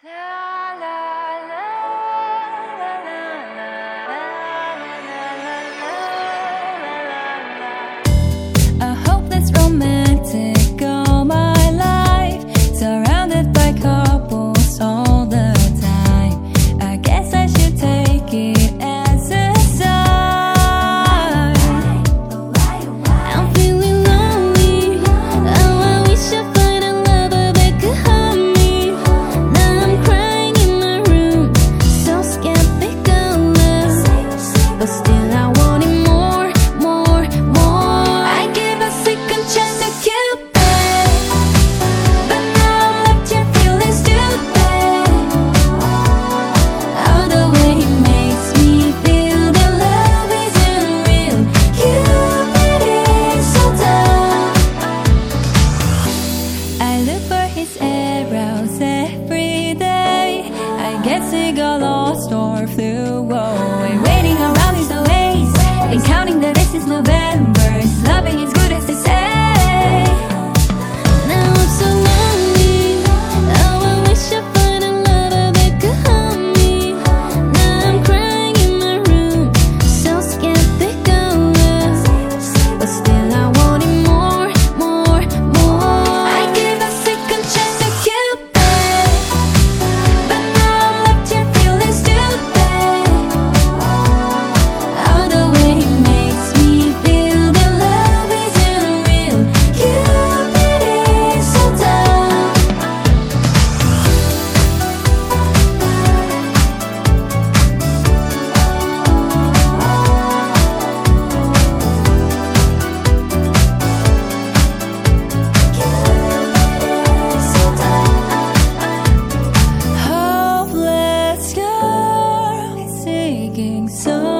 I hope that's romantic. these arrows every day. I guess it got lost or flew away. Waiting around these ways and counting the days since November. looking so